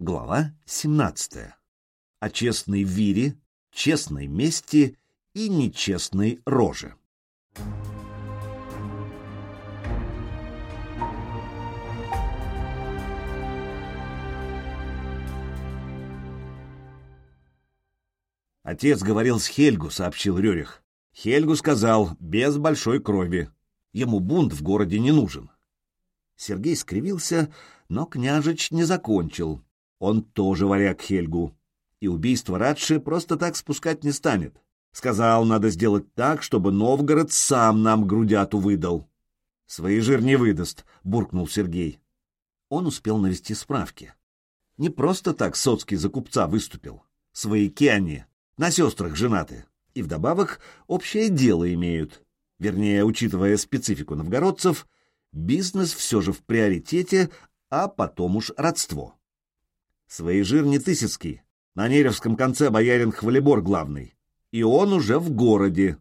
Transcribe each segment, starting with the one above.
Глава 17. О честной вире, честной мести и нечестной роже. Отец говорил с Хельгу, сообщил Рюрих. Хельгу сказал, без большой крови. Ему бунт в городе не нужен. Сергей скривился, но княжич не закончил. Он тоже варяг Хельгу. И убийство Радши просто так спускать не станет. Сказал, надо сделать так, чтобы Новгород сам нам грудяту выдал. Свои жир не выдаст, буркнул Сергей. Он успел навести справки. Не просто так Соцкий за купца выступил. Свояки они, на сестрах женаты. И вдобавок общее дело имеют. Вернее, учитывая специфику новгородцев, бизнес все же в приоритете, а потом уж родство. Свои жир не Тысяцкий. На Неревском конце боярин Хвалебор главный. И он уже в городе.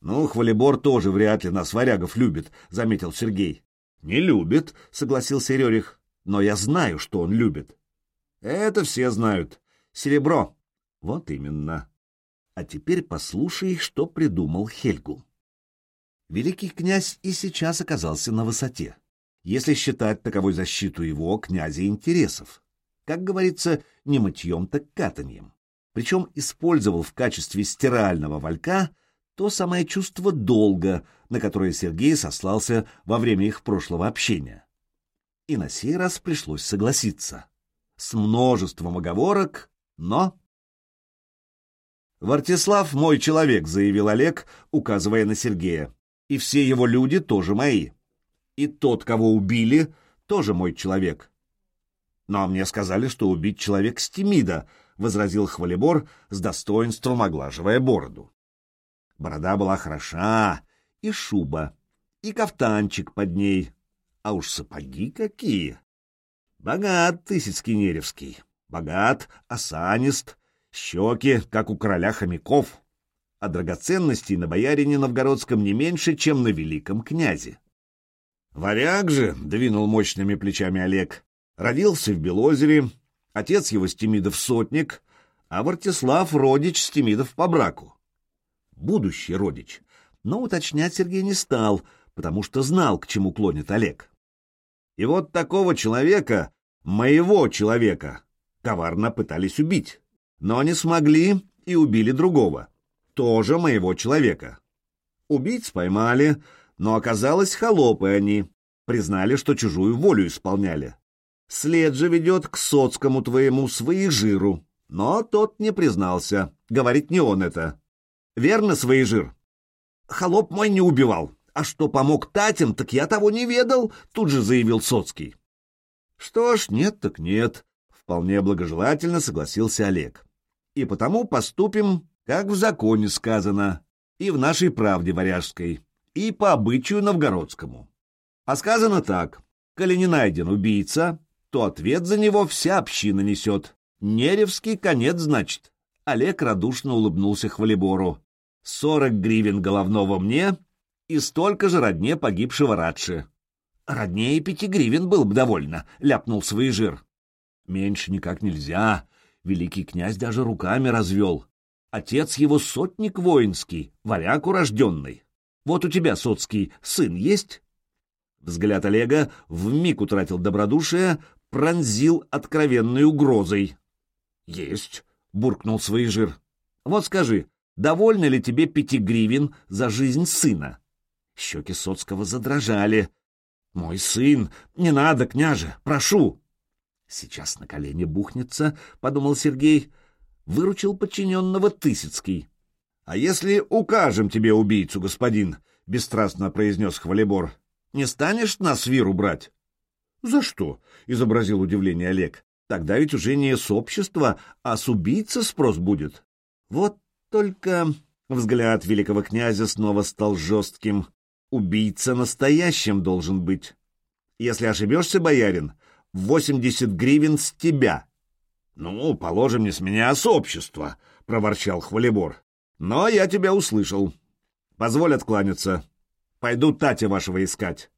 Ну, Хвалебор тоже вряд ли нас, варягов, любит, — заметил Сергей. Не любит, — согласился Рерих. Но я знаю, что он любит. Это все знают. Серебро. Вот именно. А теперь послушай, что придумал Хельгу. Великий князь и сейчас оказался на высоте, если считать таковой защиту его, князя, интересов как говорится, не мытьем, так катаньем. Причем использовал в качестве стирального валька то самое чувство долга, на которое Сергей сослался во время их прошлого общения. И на сей раз пришлось согласиться. С множеством оговорок, но... «Вартислав мой человек», — заявил Олег, указывая на Сергея. «И все его люди тоже мои. И тот, кого убили, тоже мой человек. «Но мне сказали, что убить человек Стимида», — возразил Хвалебор с достоинством оглаживая бороду. Борода была хороша, и шуба, и кафтанчик под ней, а уж сапоги какие! Богат Тысяцкий Неревский, богат, осанист, щеки, как у короля хомяков, а драгоценностей на боярине новгородском не меньше, чем на великом князе. «Варяг же!» — двинул мощными плечами Олег. Родился в Белозере, отец его Стемидов сотник, а Вартислав — родич Стемидов по браку. Будущий родич. Но уточнять Сергей не стал, потому что знал, к чему клонит Олег. И вот такого человека, моего человека, коварно пытались убить. Но не смогли и убили другого, тоже моего человека. Убийц поймали, но оказалось холопы они, признали, что чужую волю исполняли. След же ведет к соцкому твоему своежиру. Но тот не признался. Говорит, не он это. Верно, своежир? Холоп мой не убивал. А что помог Татям, так я того не ведал, тут же заявил Соцкий. Что ж, нет так нет. Вполне благожелательно согласился Олег. И потому поступим, как в законе сказано, и в нашей правде варяжской, и по обычаю новгородскому. А сказано так, коли не найден убийца, то ответ за него вся община несет. Неревский конец, значит. Олег радушно улыбнулся Хвалибору. Сорок гривен головного мне и столько же родне погибшего Радши. Роднее пяти гривен был бы довольно, ляпнул свой жир. Меньше никак нельзя. Великий князь даже руками развел. Отец его сотник воинский, варяг урожденный. Вот у тебя, Соцкий, сын есть? Взгляд Олега вмиг утратил добродушие, пронзил откровенной угрозой. — Есть, — буркнул жир. Вот скажи, довольно ли тебе пяти гривен за жизнь сына? Щеки Соцкого задрожали. — Мой сын! Не надо, княже! Прошу! — Сейчас на колени бухнется, — подумал Сергей. Выручил подчиненного Тысяцкий. — А если укажем тебе убийцу, господин? — бесстрастно произнес Хвалебор. — Не станешь нас виру брать? «За что?» — изобразил удивление Олег. «Тогда ведь уже не с общества, а с убийцы спрос будет». Вот только взгляд великого князя снова стал жестким. «Убийца настоящим должен быть. Если ошибешься, боярин, восемьдесят гривен с тебя». «Ну, положим, не с меня, а с общества», — проворчал Хвалебор. «Но я тебя услышал. Позволь откланяться. Пойду Татя вашего искать».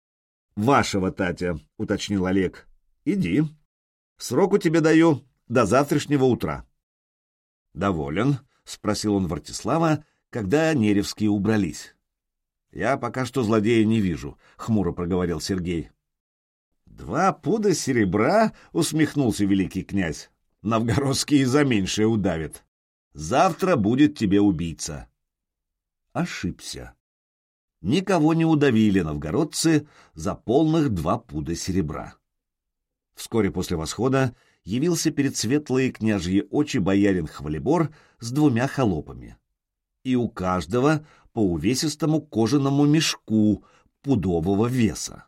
«Вашего, Татя», — уточнил Олег. «Иди». Сроку тебе даю до завтрашнего утра. Доволен? спросил он Вартислава, когда Неревские убрались. Я пока что злодея не вижу, хмуро проговорил Сергей. Два пуда серебра, усмехнулся великий князь. Новгородские за меньшее удавят. Завтра будет тебе убийца. Ошибся. Никого не удавили новгородцы за полных два пуда серебра. Вскоре после восхода явился перед светлые княжьи очи боярин Хвалебор с двумя холопами. И у каждого по увесистому кожаному мешку пудового веса.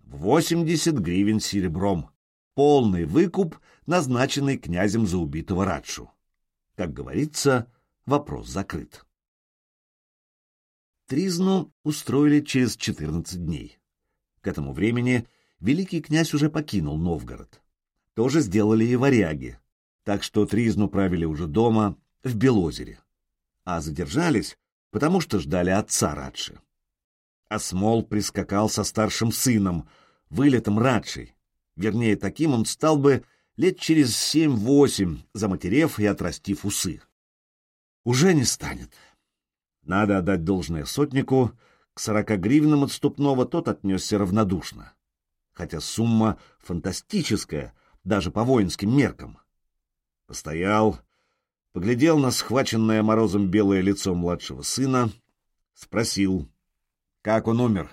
Восемьдесят гривен серебром. Полный выкуп, назначенный князем за убитого Радшу. Как говорится, вопрос закрыт. Тризну устроили через четырнадцать дней. К этому времени великий князь уже покинул Новгород. То же сделали и варяги, так что тризну правили уже дома, в Белозере. А задержались, потому что ждали отца Радши. Осмол прискакал со старшим сыном, вылетом Радшей. Вернее, таким он стал бы лет через семь-восемь, заматерев и отрастив усы. Уже не станет. Надо отдать должное сотнику, к сорока гривнам отступного тот отнесся равнодушно хотя сумма фантастическая, даже по воинским меркам. Постоял, поглядел на схваченное морозом белое лицо младшего сына, спросил, как он умер.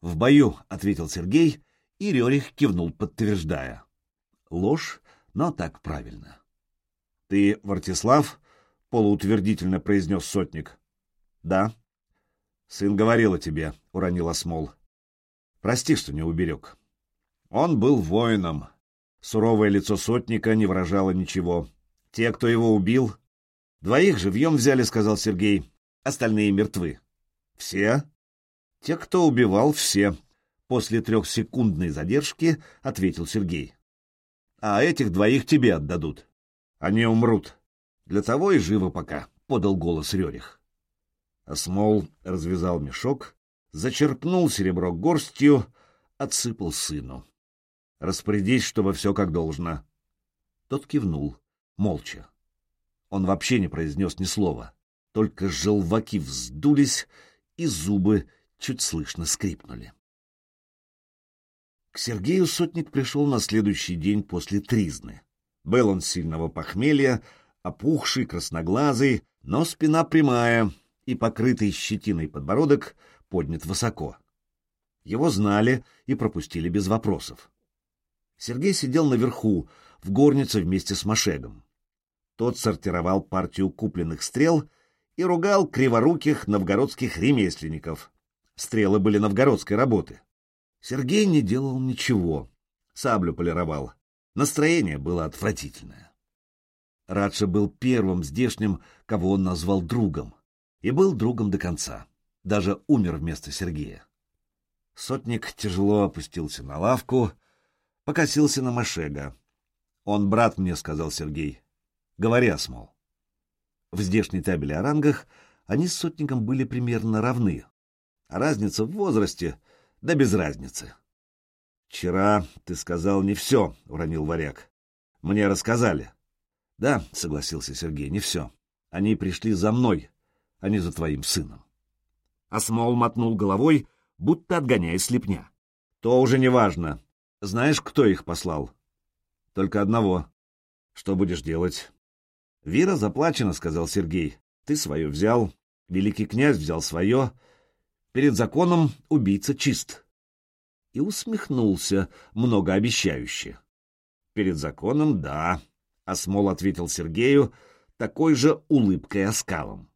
«В бою», — ответил Сергей, и Рерих кивнул, подтверждая. Ложь, но так правильно. «Ты Вартислав?» — полуутвердительно произнес сотник. «Да». «Сын говорил о тебе», — уронил Осмол. «Прости, что не уберег». Он был воином. Суровое лицо сотника не выражало ничего. Те, кто его убил... Двоих живьем взяли, сказал Сергей. Остальные мертвы. Все? Те, кто убивал, все. После трехсекундной задержки ответил Сергей. А этих двоих тебе отдадут. Они умрут. Для того и живо пока, подал голос Рерих. Осмол развязал мешок, зачерпнул серебро горстью, отсыпал сыну. Распорядись, чтобы все как должно. Тот кивнул, молча. Он вообще не произнес ни слова, только желваки вздулись, и зубы чуть слышно скрипнули. К Сергею сотник пришел на следующий день после тризны. Был он сильного похмелья, опухший, красноглазый, но спина прямая и покрытый щетиной подбородок поднят высоко. Его знали и пропустили без вопросов. Сергей сидел наверху, в горнице вместе с Машегом. Тот сортировал партию купленных стрел и ругал криворуких новгородских ремесленников. Стрелы были новгородской работы. Сергей не делал ничего, саблю полировал. Настроение было отвратительное. Радша был первым здешним, кого он назвал другом, и был другом до конца. Даже умер вместо Сергея. Сотник тяжело опустился на лавку, покосился на Машега. «Он брат мне», — сказал Сергей. «Говори, Осмол». В здешней табеле о рангах они с сотником были примерно равны. А разница в возрасте, да без разницы. «Вчера ты сказал не все», — уронил варяг. «Мне рассказали». «Да», — согласился Сергей, — «не все. Они пришли за мной, а не за твоим сыном». Осмол мотнул головой, будто отгоняя слепня. «То уже не важно. Знаешь, кто их послал? Только одного. Что будешь делать? Вира заплачена, сказал Сергей. Ты свое взял, великий князь взял свое. Перед законом убийца чист. И усмехнулся многообещающе. Перед законом, да, Осмол ответил Сергею такой же улыбкой оскалом.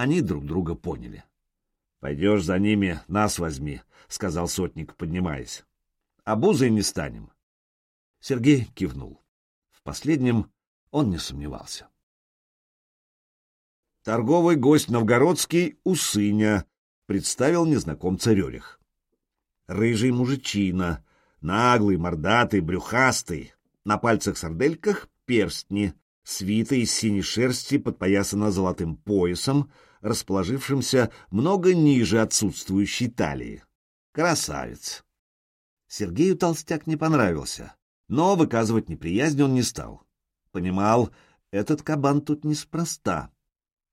Они друг друга поняли. «Пойдешь за ними, нас возьми», — сказал сотник, поднимаясь обузой не станем. Сергей кивнул. В последнем он не сомневался. Торговый гость новгородский Усыня представил незнакомца Рерих. Рыжий мужичина, наглый, мордатый, брюхастый, на пальцах-сардельках перстни, свиты из синей шерсти подпоясана золотым поясом, расположившимся много ниже отсутствующей талии. Красавец. Сергею толстяк не понравился, Но выказывать неприязнь он не стал. Понимал, этот кабан тут неспроста.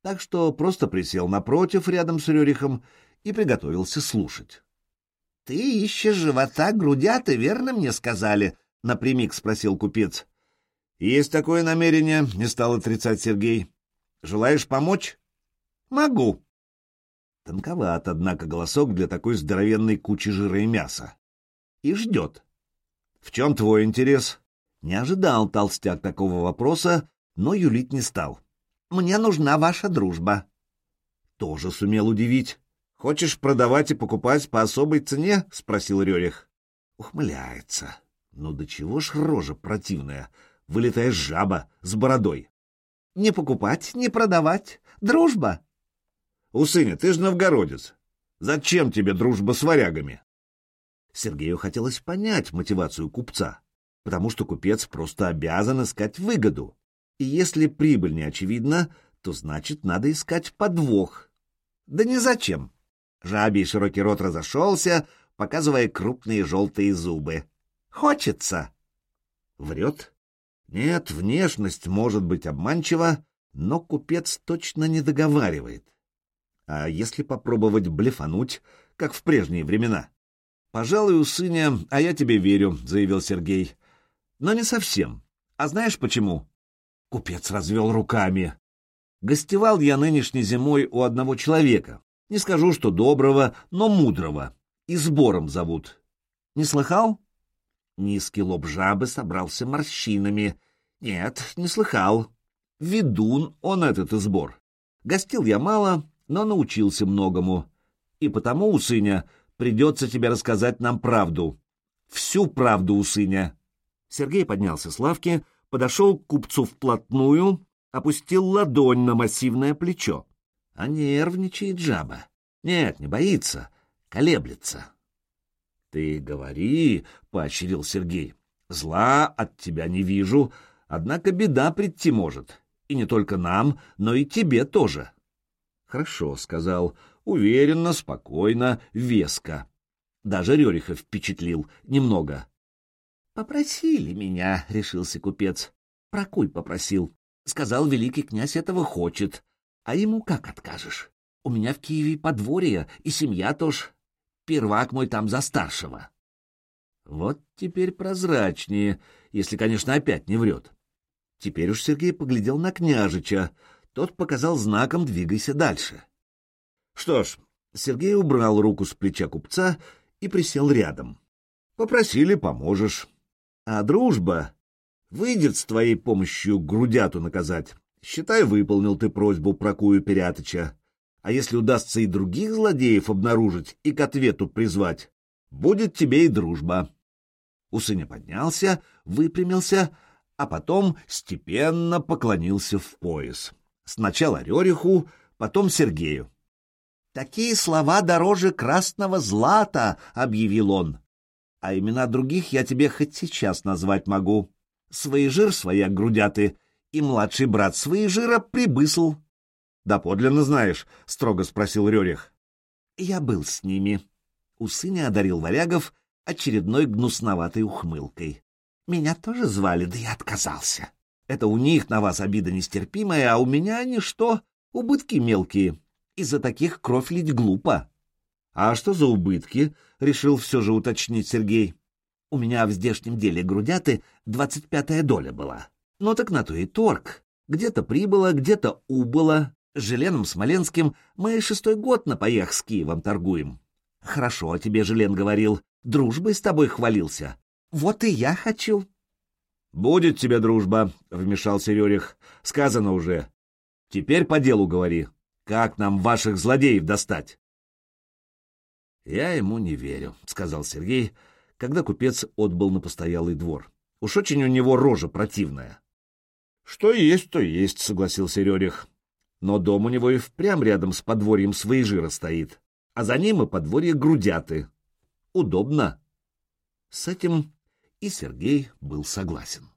Так что просто присел напротив, рядом с Рерихом, и приготовился слушать. — Ты ищешь живота грудята, верно мне сказали? — напрямик спросил купец. — Есть такое намерение, — не стал отрицать Сергей. — Желаешь помочь? — Могу. Тонковат, однако, голосок для такой здоровенной кучи жира и мяса. И ждет. — В чем твой интерес? Не ожидал толстяк такого вопроса, но юлить не стал. — Мне нужна ваша дружба. Тоже сумел удивить. — Хочешь продавать и покупать по особой цене? — спросил Рерих. Ухмыляется. Ну до чего ж рожа противная, вылетая жаба с бородой. — Не покупать, не продавать. Дружба. — Усыня, ты же новгородец. Зачем тебе дружба с варягами? Сергею хотелось понять мотивацию купца, потому что купец просто обязан искать выгоду. И если прибыль не очевидна, то значит надо искать подвох. Да не зачем. Жабий широкий рот разошелся, показывая крупные желтые зубы. «Хочется!» Врет? Нет, внешность может быть обманчива, но купец точно не договаривает. А если попробовать блефануть, как в прежние времена? «Пожалуй, у сыня, а я тебе верю», — заявил Сергей. «Но не совсем. А знаешь почему?» Купец развел руками. «Гостевал я нынешней зимой у одного человека. Не скажу, что доброго, но мудрого. И сбором зовут. Не слыхал? Низкий лоб жабы собрался морщинами. Нет, не слыхал. Ведун он этот и сбор. Гостил я мало, но научился многому. И потому, Усыня, придется тебе рассказать нам правду. Всю правду, Усыня. Сергей поднялся с лавки, подошел к купцу вплотную, опустил ладонь на массивное плечо. А нервничает жаба. Нет, не боится, колеблется. — Ты говори, — поощрил Сергей, — зла от тебя не вижу, однако беда прийти может. И не только нам, но и тебе тоже. — Хорошо, — сказал, — уверенно, спокойно, веско. Даже Рериха впечатлил немного. — Попросили меня, — решился купец. — Прокуй попросил. Сказал, великий князь этого хочет. А ему как откажешь? У меня в Киеве подворье, и семья тоже. Первак мой там за старшего. Вот теперь прозрачнее, если, конечно, опять не врет. Теперь уж Сергей поглядел на княжича. Тот показал знаком «двигайся дальше». Что ж, Сергей убрал руку с плеча купца и присел рядом. Попросили, поможешь. А дружба выйдет с твоей помощью грудяту наказать. Считай, выполнил ты просьбу Прокую Перятыча. А если удастся и других злодеев обнаружить и к ответу призвать, будет тебе и дружба. Усыня поднялся, выпрямился, а потом степенно поклонился в пояс. Сначала Рериху, потом Сергею. «Такие слова дороже красного злата», — объявил он. «А имена других я тебе хоть сейчас назвать могу. Своежир своя грудяты и младший брат Своежира прибысл. — Да подлинно знаешь, — строго спросил Рерих. — Я был с ними. Усыня одарил варягов очередной гнусноватой ухмылкой. Меня тоже звали, да я отказался. Это у них на вас обида нестерпимая, а у меня они что? Убытки мелкие. Из-за таких кровь лить глупо. — А что за убытки? — решил все же уточнить Сергей. — У меня в здешнем деле грудяты двадцать пятая доля была. Ну так на то и торг. Где-то прибыло, где-то убыло. С Желеном Смоленским мы шестой год на паях с Киевом торгуем. Хорошо тебе Желен говорил, дружбой с тобой хвалился. Вот и я хочу. Будет тебе дружба, вмешался Рерих. Сказано уже. Теперь по делу говори. Как нам ваших злодеев достать? Я ему не верю, сказал Сергей, когда купец отбыл на постоялый двор. Уж очень у него рожа противная. Что есть, то есть, согласился Рерих. Но дом у него и впрямь рядом с подворьем своей жира стоит, а за ним и подворье грудяты. Удобно. С этим и Сергей был согласен.